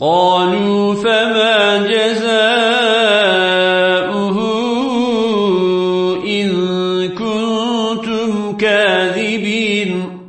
قالوا فما جزاؤه إن كنتم كاذبين